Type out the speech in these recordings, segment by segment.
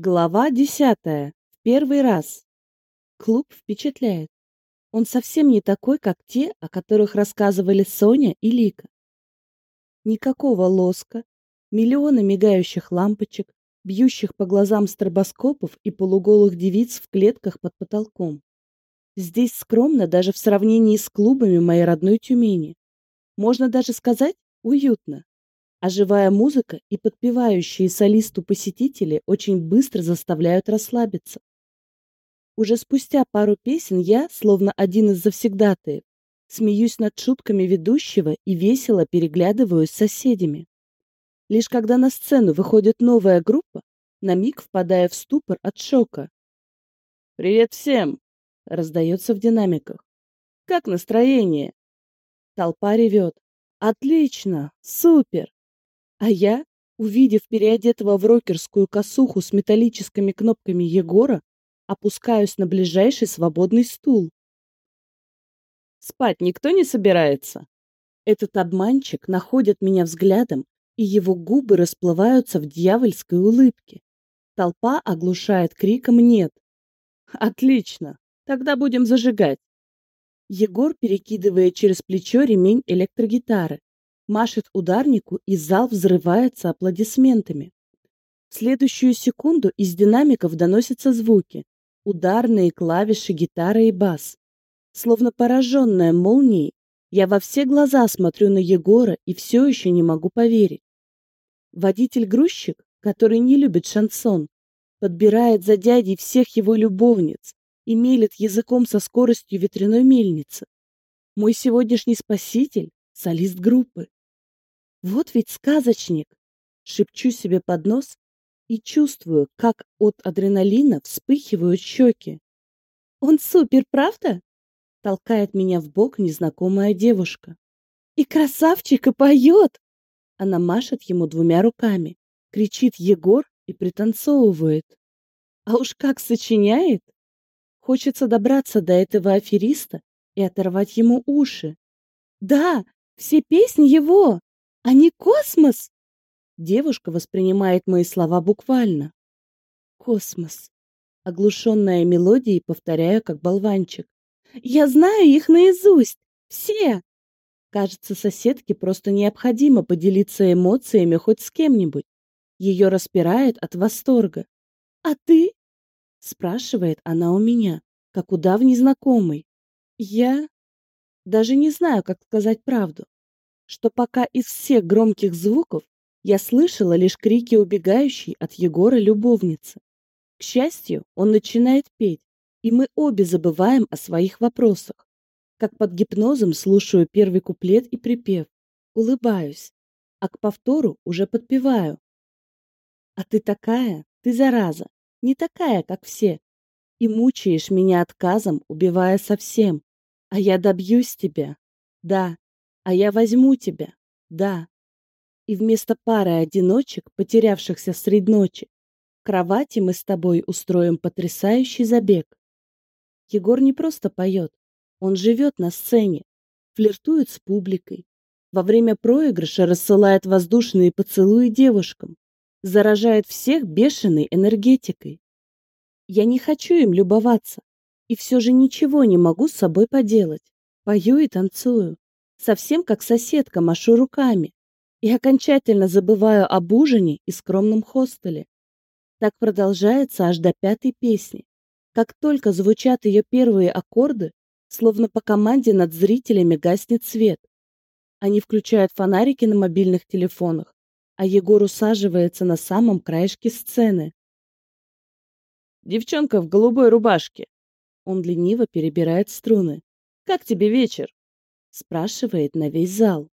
Глава десятая. В первый раз. Клуб впечатляет. Он совсем не такой, как те, о которых рассказывали Соня и Лика. Никакого лоска, миллионы мигающих лампочек, бьющих по глазам стробоскопов и полуголых девиц в клетках под потолком. Здесь скромно даже в сравнении с клубами моей родной Тюмени. Можно даже сказать, уютно а живая музыка и подпевающие солисту посетители очень быстро заставляют расслабиться. Уже спустя пару песен я, словно один из завсегдатаев, смеюсь над шутками ведущего и весело переглядываюсь с соседями. Лишь когда на сцену выходит новая группа, на миг впадая в ступор от шока. «Привет всем!» — раздается в динамиках. «Как настроение?» Толпа ревет. «Отлично! Супер!» А я, увидев переодетого в рокерскую косуху с металлическими кнопками Егора, опускаюсь на ближайший свободный стул. Спать никто не собирается. Этот обманщик находит меня взглядом, и его губы расплываются в дьявольской улыбке. Толпа оглушает криком «нет». Отлично, тогда будем зажигать. Егор перекидывает через плечо ремень электрогитары, машет ударнику, и зал взрывается аплодисментами. В следующую секунду из динамиков доносятся звуки. Ударные клавиши, гитара и бас. Словно пораженная молнией, я во все глаза смотрю на Егора и все еще не могу поверить. Водитель-грузчик, который не любит шансон, подбирает за дядей всех его любовниц и мелет языком со скоростью ветряной мельницы. Мой сегодняшний спаситель — солист группы. Вот ведь сказочник! Шепчу себе под нос и чувствую, как от адреналина вспыхивают щеки. Он супер, правда? Толкает меня в бок незнакомая девушка. И красавчик, и поет! Она машет ему двумя руками, кричит Егор и пританцовывает. А уж как сочиняет! Хочется добраться до этого афериста и оторвать ему уши. Да, все песни его! А не космос. Девушка воспринимает мои слова буквально. Космос. Оглушенная мелодией повторяю, как болванчик. Я знаю их наизусть. Все. Кажется, соседке просто необходимо поделиться эмоциями хоть с кем-нибудь. Ее распирает от восторга. «А ты?» — спрашивает она у меня, как у давней знакомой. Я даже не знаю, как сказать правду что пока из всех громких звуков я слышала лишь крики убегающей от Егора любовницы. К счастью, он начинает петь, и мы обе забываем о своих вопросах. Как под гипнозом слушаю первый куплет и припев, улыбаюсь, а к повтору уже подпеваю. А ты такая, ты зараза, не такая, как все, и мучаешь меня отказом, убивая совсем, а я добьюсь тебя. Да, а я возьму тебя, да. И вместо пары одиночек, потерявшихся средь ночи, в кровати мы с тобой устроим потрясающий забег. Егор не просто поет, он живет на сцене, флиртует с публикой, во время проигрыша рассылает воздушные поцелуи девушкам, заражает всех бешеной энергетикой. Я не хочу им любоваться, и все же ничего не могу с собой поделать. Пою и танцую совсем как соседка машу руками и окончательно забываю об ужине и скромном хостеле. Так продолжается аж до пятой песни. Как только звучат ее первые аккорды, словно по команде над зрителями гаснет свет. Они включают фонарики на мобильных телефонах, а Егор усаживается на самом краешке сцены. «Девчонка в голубой рубашке!» Он лениво перебирает струны. «Как тебе вечер?» Спрашивает на весь зал.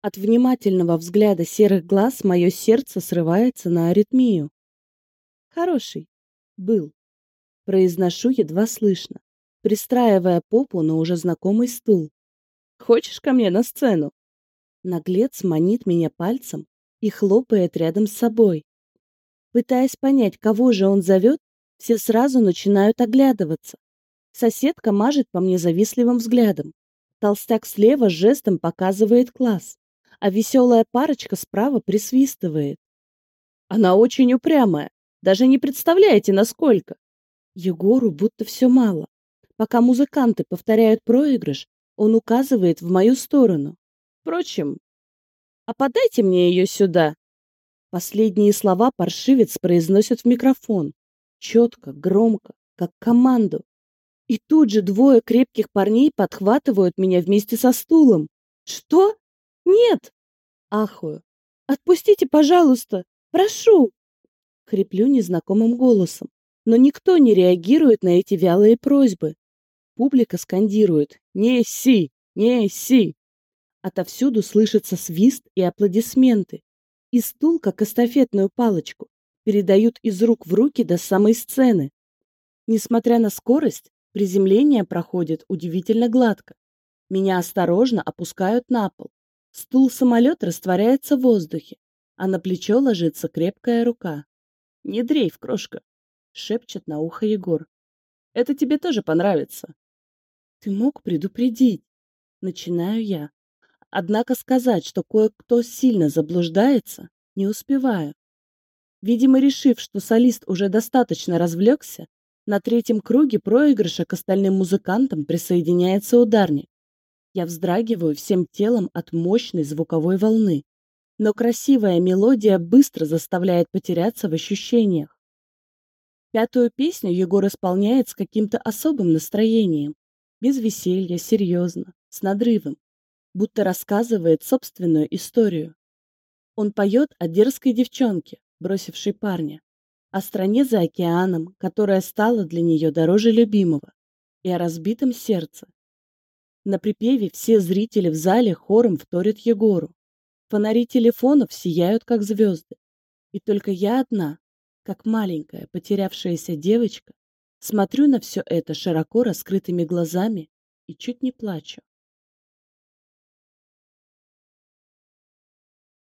От внимательного взгляда серых глаз мое сердце срывается на аритмию. Хороший. Был. Произношу едва слышно, пристраивая попу на уже знакомый стул. Хочешь ко мне на сцену? Наглец манит меня пальцем и хлопает рядом с собой. Пытаясь понять, кого же он зовет, все сразу начинают оглядываться. Соседка мажет по мне завистливым взглядом. Толстяк слева жестом показывает класс, а веселая парочка справа присвистывает. Она очень упрямая, Даже не представляете, насколько. Егору будто все мало. Пока музыканты повторяют проигрыш, он указывает в мою сторону. Впрочем, а подайте мне ее сюда. Последние слова паршивец произносит в микрофон. Четко, громко, как команду. И тут же двое крепких парней подхватывают меня вместе со стулом. Что? Нет! Ахую. Отпустите, пожалуйста! Прошу! Хриплю незнакомым голосом. Но никто не реагирует на эти вялые просьбы. Публика скандирует «Неси! Неси!». Отовсюду слышится свист и аплодисменты. И стул, как эстафетную палочку, передают из рук в руки до самой сцены. Несмотря на скорость, приземление проходит удивительно гладко. Меня осторожно опускают на пол. Стул самолет растворяется в воздухе, а на плечо ложится крепкая рука. «Не дрейф, крошка!» — шепчет на ухо Егор. «Это тебе тоже понравится!» «Ты мог предупредить!» — начинаю я. Однако сказать, что кое-кто сильно заблуждается, не успеваю. Видимо, решив, что солист уже достаточно развлекся, на третьем круге проигрыша к остальным музыкантам присоединяется ударник. Я вздрагиваю всем телом от мощной звуковой волны, но красивая мелодия быстро заставляет потеряться в ощущениях. Пятую песню Егор исполняет с каким-то особым настроением, без веселья, серьезно, с надрывом, будто рассказывает собственную историю. Он поет о дерзкой девчонке, бросившей парня, о стране за океаном, которая стала для нее дороже любимого, и о разбитом сердце, на припеве все зрители в зале хором вторят Егору. Фонари телефонов сияют, как звезды. И только я одна, как маленькая, потерявшаяся девочка, смотрю на все это широко раскрытыми глазами и чуть не плачу.